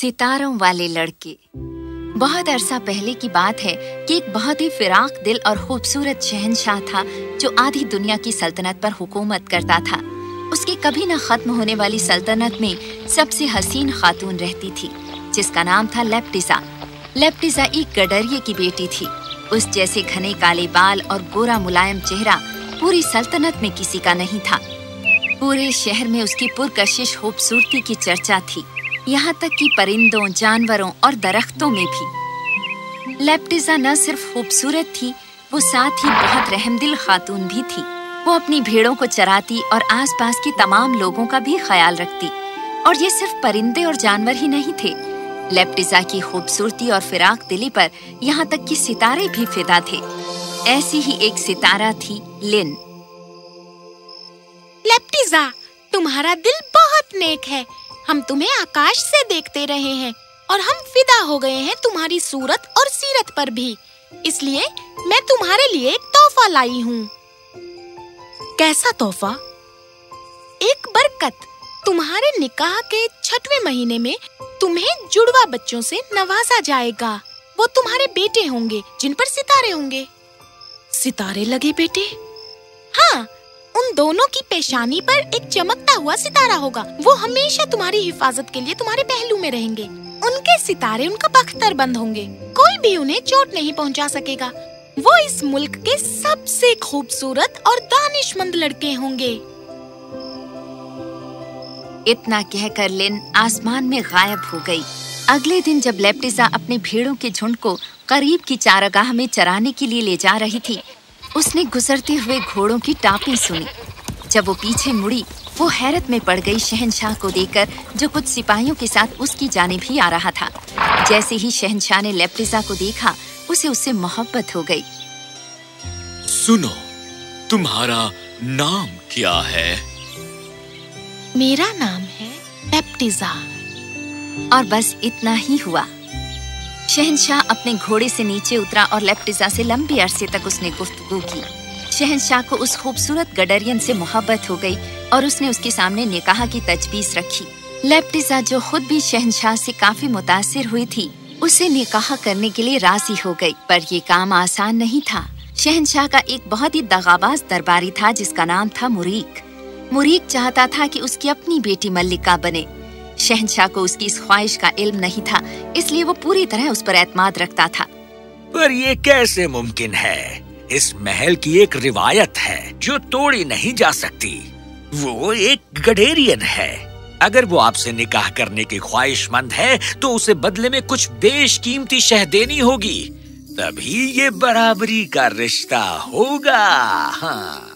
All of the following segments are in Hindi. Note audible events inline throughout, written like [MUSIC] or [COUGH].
सितारों वाले लड़के। बहुत अरसा पहले की बात है कि एक बहुत ही फिराक दिल और खूबसूरत शहनशाह था, जो आधी दुनिया की सल्तनत पर हुकूमत करता था। उसकी कभी न खत्म होने वाली सल्तनत में सबसे हसीन खातून रहती थी, जिसका नाम था लेप्टिजा लेप्टिजा एक गडरिये की बेटी थी। उस जैसे घने काले बाल और गोरा मुलायम चेहरा पूरी सल्तनत में किसी का नहीं था। पूरे शहर में उसकी पुरकशिश खूबसूरती की चर्चा थी। यहाँ तक कि परिंदों, जानवरों और दरख्तों में भी। लेप्टिजा न सिर्फ़ खूबसूरत थी, वो साथ ही बहुत रहमदिल खातून भी थी। वो अपनी भेड़ों को चराती और आसपास के तमाम लोगों का भी ख्याल रखती। और ये सिर्फ़ परिंदे और जानवर ही नहीं थे। लेप्टिजा की खूबसूरती और फिराक दिली पर यहाँ तक कि सितारे भी फिदा थे। ऐसी ही एक सितारा थी, लिन। लेप्टिजा, तुम्हारा दिल बहुत नेक है। हम तुम्हें आकाश से देखते रहे हैं और हम फिदा हो गए हैं तुम्हारी सूरत और सीरत पर भी। इसलिए मैं तुम्हारे लिए एक तोहफा लाई हूँ। कैसा तोहफा? एक बरकत। तुम्हारे निकाह के छठवें महीने में तुम्हें जुड़वा बच्चों से नवाजा जाएगा। वो तुम्हारे बेटे होंगे, जिन पर सितारे होंगे। सितारे लगे बेटे? हाँ उन दोनों की पेशानी पर एक चमकता हुआ सितारा होगा। वो हमेशा तुम्हारी हिफाजत के लिए तुम्हारे पहलू में रहेंगे। उनके सितारे उनका बख्तर बंद होंगे। कोई भी उन्हें चोट नहीं पहुँचा सकेगा। वो इस मुल्क के सबसे खूबसूरत और दानिशमंद लड़के होंगे। इतना कहकर लिन आसमान में गायब हो गई। अगले दिन जब लेप्टिजा अपने भेड़ों के झुंड को करीब की चारागाह में चराने के लिए ले जा रही थी उसने गुजरते हुए घोड़ों की टापी सुनी। जब वो पीछे मुड़ी वो हैरत में पड़ गई शहनशाह को देखकर जो कुछ सिपाहियों के साथ उसकी जाने भी आ रहा था। जैसे ही शहनशाह ने लेप्टिजा को देखा उसे उससे मोहब्बत हो गई। सुनो तुम्हारा नाम क्या है? मेरा नाम है लेप्टिजा। और बस इतना ही हुआ। शहनशाह अपने घोड़े से नीचे उतरा और लेप्टिजा से लंबे अरसे तक उसने गुफ्तगू की। शहनशाह को उस खूबसूरत गडरियन से मोहब्बत हो गई और उसने उसके सामने निकाह की तजवीज रखी। लेप्टिजा जो खुद भी शहनशाह से काफ़ी मुतासिर हुई थी, उसे निकाह करने के लिए राज़ी हो गई, पर ये काम आसान नहीं था। शहनशाह का एक बहुत ही दगाबाज दरबारी था जिसका नाम था मुरीक। मुरीक चाहता था कि उसकी अपनी बेटी मल्लिका बने। शहनशाह को उसकी इस ख्वाहिश का इल्म नहीं था, इसलिए वो पूरी तरह उस पर एतमाद रखता था। पर ये कैसे मुमकिन है? इस महल की एक रिवायत है जो तोड़ी नहीं जा सकती। वो एक गडेरियन है। अगर वो आपसे निकाह करने की ख्वाहिशमंद है तो उसे बदले में कुछ बेशकीमती शह देनी होगी। तभी ये बराबरी का रिश्ता होगा। हाँ।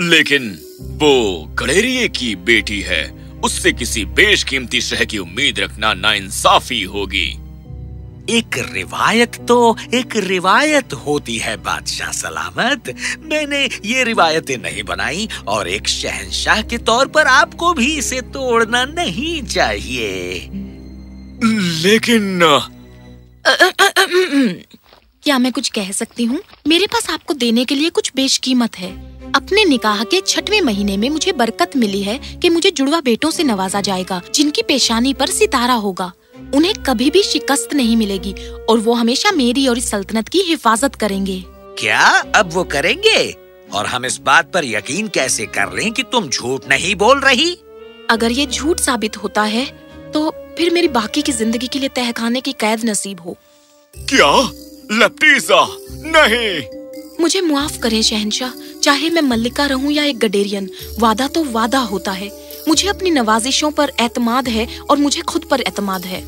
लेकिन वो गडेरिये की बेटी है। उससे किसी बेशकीमती शह की उम्मीद रखना नाइंसाफी होगी। एक रिवायत तो एक रिवायत होती है बादशाह सलामत। मैंने ये रिवायतें नहीं बनाई और एक शहनशाह के तौर पर आपको भी इसे तोड़ना नहीं चाहिए। लेकिन क्या मैं कुछ कह सकती हूँ? मेरे पास आपको देने के लिए कुछ बेशकीमत है। अपने निकाह के छठवें महीने में मुझे बरकत मिली है कि मुझे जुड़वा बेटों से नवाजा जाएगा जिनकी पेशानी पर सितारा होगा। उन्हें कभी भी शिकस्त नहीं मिलेगी और वो हमेशा मेरी और इस सल्तनत की हिफाजत करेंगे। क्या? अब वो करेंगे? और हम इस बात पर यकीन कैसे कर लें कि तुम झूठ नहीं बोल रही? अगर ये झूठ साबित होता है तो फिर मेरी बाकी की ज़िंदगी के लिए तहखाने की कैद नसीब हो। क्या? लपटीजा नहीं! मुझे मुआफ करें, शहनशाह। चाहे मैं मल्लिका रहूँ या एक गडेरियन, वादा तो वादा होता है। मुझे अपनी नवाजिशों पर एतमाद है और मुझे खुद पर एतमाद है।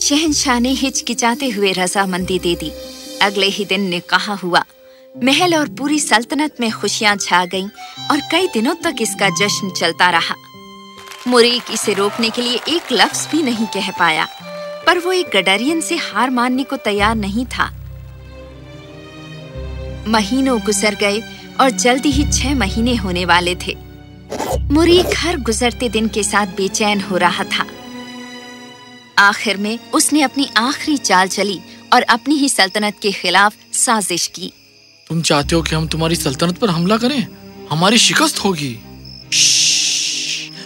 शहनशाह ने हिचकिचाते हुए रजामंदी दे दी। अगले ही दिन निकाह हुआ। महल और पूरी सल्तनत में खुशियाँ छा गईं और कई दिनों तक इसका जश्न चलता रहा। मुरीक इसे रोकने के लिए एक लफ्ज भी नहीं कह पाया, पर वो एक गडरियन से हार मानने को तैयार नहीं था। महीनों गुजर गए और जल्दी ही छह महीने होने वाले थे। मुरीक हर गुजरते दिन के साथ बेचैन हो रहा था। आखिर में उसने अपनी आखिरी चाल चली और अपनी ही सल्तनत के खिलाफ साजिश की। तुम चाहते हो कि हम तुम्हारी सल्तनत पर हमला करें? हमारी शिकस्त होगी।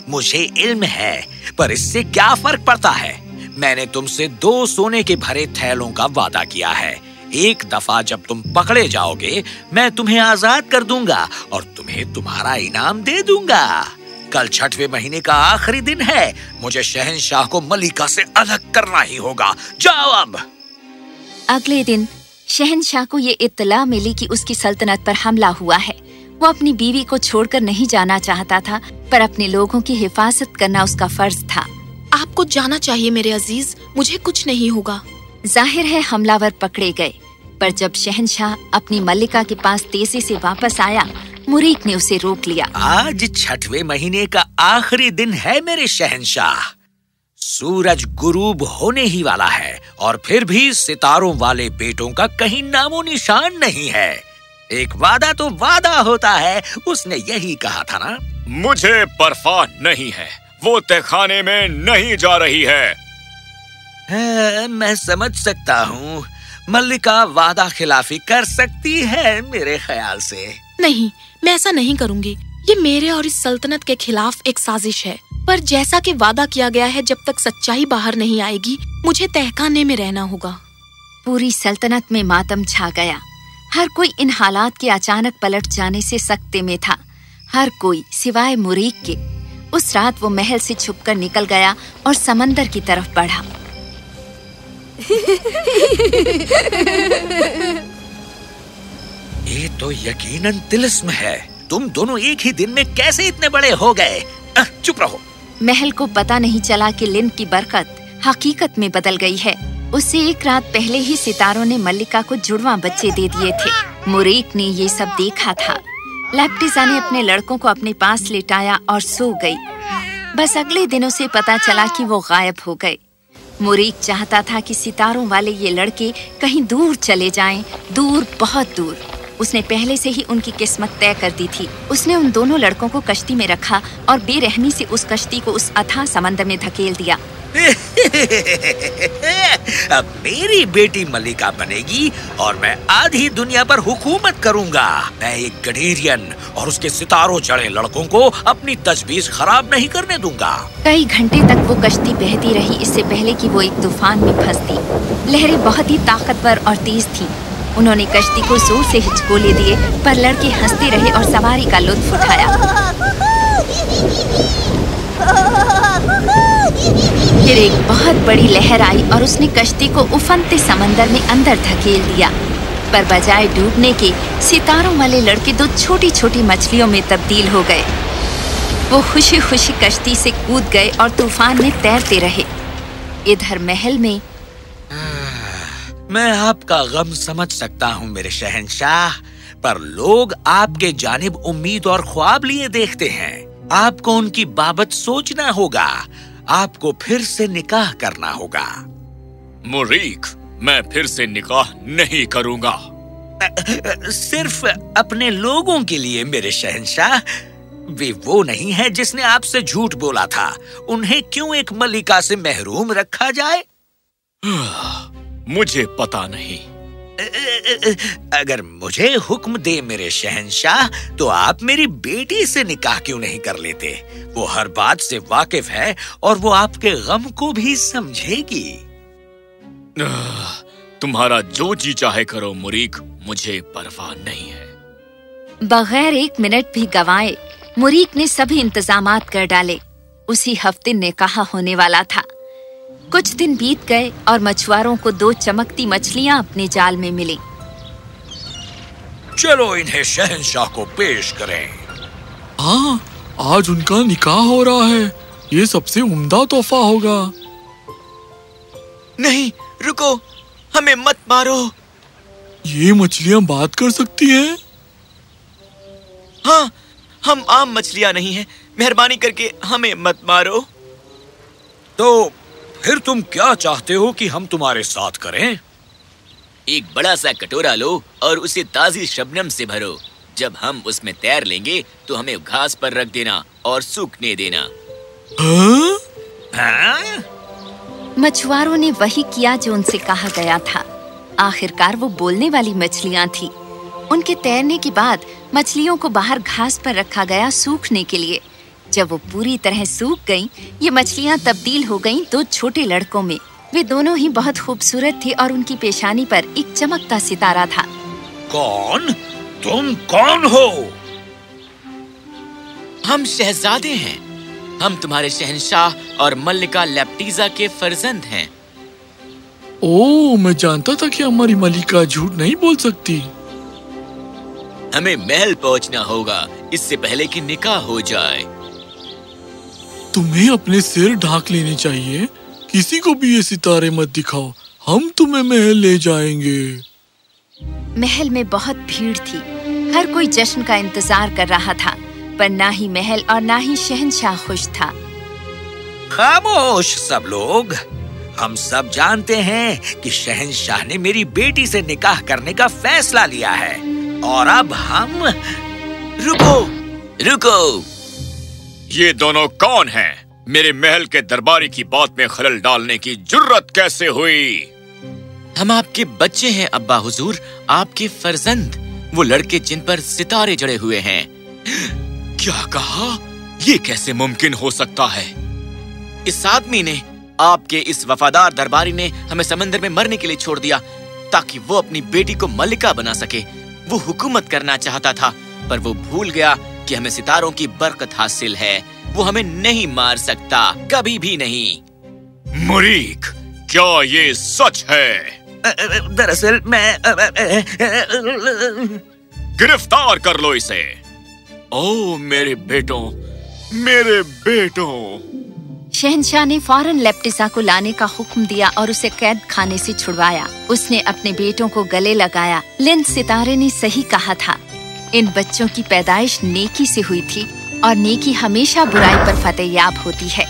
मुझे इल्म है पर इससे क्या फ़र्क पड़ता है मैंने तुमसे दो सोने के भरे थैलों का वादा किया है एक दफ़ा जब तुम पकड़े जाओगे मैं तुम्हें आज़ाद कर दूँगा और तुम्हें तुम्हारा इनाम दे दूँगा। कल छठवें महीने का आखिरी दिन है। मुझे शहनशाह को मलिका से अलग करना ही होगा। जाओ अब। अगले दिन शहनशाह को ये इत्तला मिली कि उसकी सल्तनत पर हमला हुआ है। वो अपनी बीवी को छोड़कर नहीं जाना चाहता था पर अपने लोगों की हिफाजत करना उसका फ़र्ज़ था। आपको जाना चाहिए मेरे अज़ीज़ मुझे कुछ नहीं होगा। ज़ाहिर है हमलावर पकड़े गए पर जब शहनशाह अपनी मल्लिका के पास तेज़ी से वापस आया मुरीक ने उसे रोक लिया। आज छठवें महीने का आखिरी दिन है मेरे शहनशाह। सूरज गुरूब होने ही वाला है और फिर भी सितारों वाले बेटों का कहीं नामो निशान नहीं है। एक वादा तो वादा होता है उसने यही कहा था ना? मुझे परवाह नहीं है वो तहखाने में नहीं जा रही हाँ, मैं समझ सकता हूँ। मल्लिका वादा खिलाफी कर सकती है मेरे ख्याल से। नहीं मैं ऐसा नहीं करूँगी। ये मेरे और इस सल्तनत के खिलाफ एक साजिश है। पर जैसा कि वादा किया गया है जब तक सच्चाई बाहर नहीं आएगी मुझे तहखाने में रहना होगा। पूरी सल्तनत में मातम छा गया। हर कोई इन हालात के अचानक पलट जाने से सकते में था। हर कोई सिवाय मुरीक के उस रात वो महल से छुपकर निकल गया और समंदर की तरफ़ बढ़ा। [LAUGHS] ये तो यकीनन तिलिस्म है। तुम दोनों एक ही दिन में कैसे इतने बड़े हो गए? चुप रहो। महल को पता नहीं चला कि लिन की बरकत हकीकत में बदल गई है। उससे एक रात पहले ही सितारों ने मल्लिका को जुड़वा बच्चे दे दिए थे। मुरीक ने ये सब देखा था। लैप्टिजा ने अपने लड़कों को अपने पास लेटाया और सो गई। बस अगले दिनों से पता चला कि वो गायब हो गए। मुरीक चाहता था कि सितारों वाले ये लड़के कहीं दूर चले जाएँ, दूर बहुत दूर। उसने पहले से ही उनकी किस्मत तय कर दी थी। उसने उन दोनों लड़कों को कश्ती में रखा और बेरहमी से उस कश्ती को उस अथाह समंदर में धकेल दिया। [LAUGHS] अब मेरी बेटी मलिका बनेगी और मैं आधी दुनिया पर हुकूमत करूँगा। मैं एक गडेरियन और उसके सितारों चढ़े लड़कों को अपनी तजवीज खराब नहीं करने दूँगा। कई घंटे तक वो कश्ती बहती रही इससे पहले कि वो एक तूफ़ान में फंसती। लहरें बहुत ही ताकतवर और तेज थीं। उन्होंने कश्ती को ज़ोर से हिचकोले दिए पर लड़के हँसते रहे और सवारी का लुत्फ उठाया। [LAUGHS] फिर एक बहुत बड़ी लहर आई और उसने कश्ती को उफनते समंदर में अंदर धकेल दिया। पर बजाय डूबने के, सितारों वाले लड़के दो छोटी छोटी मछलियों में तब्दील हो गए। वो खुशी खुशी कश्ती से कूद गए और तूफ़ान में तैरते रहे। इधर महल में मैं आपका गम समझ सकता हूँ, मेरे शहनशाह, पर लोग आपके जानिब उम्मीद और ख्वाब लिए देखते हैं। आपको उनकी बाबत सोचना होगा। आपको फिर से निकाह करना होगा। मुरीक मैं फिर से निकाह नहीं करूँगा। सिर्फ़ अपने लोगों के लिए मेरे शहनशाह। वे वो नहीं है जिसने आपसे झूठ बोला था। उन्हें क्यों एक मलिका से महरूम रखा जाए? मुझे पता नहीं। अगर मुझे हुक्म दे मेरे शहनशाह तो आप मेरी बेटी से निकाह क्यों नहीं कर लेते? वो हर बात से वाकिफ है और वो आपके गम को भी समझेगी। तुम्हारा जो जी चाहे करो मुरीक मुझे परवाह नहीं है। बगैर एक मिनट भी गवाए मुरीक ने सभी इंतजामात कर डाले। उसी हफ़्ते निकाह होने वाला था। कुछ दिन बीत गए और मछुआरों को दो चमकती मछलियाँ अपने जाल में मिली। चलो इन्हें शहनशाह को पेश करें। हाँ आज उनका निकाह हो रहा है। ये सबसे उम्दा तोहफा होगा। नहीं रुको हमें मत मारो। ये मछलियाँ बात कर सकती हैं? हाँ हम आम मछलियाँ नहीं हैं। मेहरबानी करके हमें मत मारो। तो फिर तुम क्या चाहते हो कि हम तुम्हारे साथ करें? एक बड़ा सा कटोरा लो और उसे ताजी शबनम से भरो। जब हम उसमें तैर लेंगे तो हमें घास पर रख देना और सूखने देना। हाँ? हाँ? मछुआरों ने वही किया जो उनसे कहा गया था। आखिरकार वो बोलने वाली मछलियाँ थी। उनके तैरने के बाद मछलियों को बाहर घास पर रखा गया सूखने के लिए। जब वो पूरी तरह सूख गईं, ये मछलियाँ तब्दील हो गईं दो छोटे लड़कों में। वे दोनों ही बहुत खूबसूरत थे और उनकी पेशानी पर एक चमकता सितारा था। कौन? तुम कौन हो? हम शहजादे हैं। हम तुम्हारे शहनशाह और मल्लिका लेप्टीजा के फर्जंद हैं। ओ मैं जानता था कि हमारी मलिका झूठ नहीं बोल सकती। हमें महल पहुँचना होगा। इससे पहले कि निकाह हो जाए। तुम्हें अपने सिर ढाक लेने चाहिए। किसी को भी ये सितारे मत दिखाओ। हम तुम्हें महल ले जाएँगे। महल में बहुत भीड़ थी। हर कोई जश्न का इंतज़ार कर रहा था पर ना ही महल और ना ही शहनशाह खुश था। खामोश सब लोग। हम सब जानते हैं कि शहनशाह ने मेरी बेटी से निकाह करने का फैसला लिया है। और अब हम रुको रुको। ये दोनों कौन हैं? मेरे महल के दरबारी की बात में खलल डालने की जुर्रत कैसे हुई? हम आपके बच्चे हैं, अब्बा हुजूर। आपके फर्जंद। वो लड़के जिन पर सितारे जड़े हुए हैं। क्या कहा? ये कैसे मुमकिन हो सकता है? इस आदमी ने, आपके इस वफादार दरबारी ने हमें समंदर में मरने के लिए छोड़ दिया, ताकि वो अपनी बेटी को मल्लिका बना सके। वो हुकूमत करना चाहता था, पर वो भूल गया कि हमें सितारों की बरकत हासिल है वो हमें नहीं मार सकता कभी भी नहीं। मुरीक क्या ये सच है? दरअसल मैं गिरफ़्तार कर लो इसे। ओ मेरे बेटों मेरे बेटों। शहनशाह ने फ़ौरन लेप्टिसा को लाने का हुक्म दिया और उसे कैद खाने से छुड़वाया। उसने अपने बेटों को गले लगाया। लिंद सितारे ने सही कहा था। इन बच्चों की पैदाइश नेकी से हुई थी और नेकी हमेशा बुराई पर फतेह याब होती है।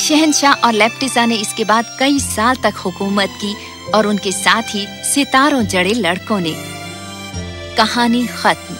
शहनशाह और लेप्टिसा ने इसके बाद कई साल तक हुकूमत की और उनके साथ ही सितारों जड़े लड़कों ने। कहानी खत्म।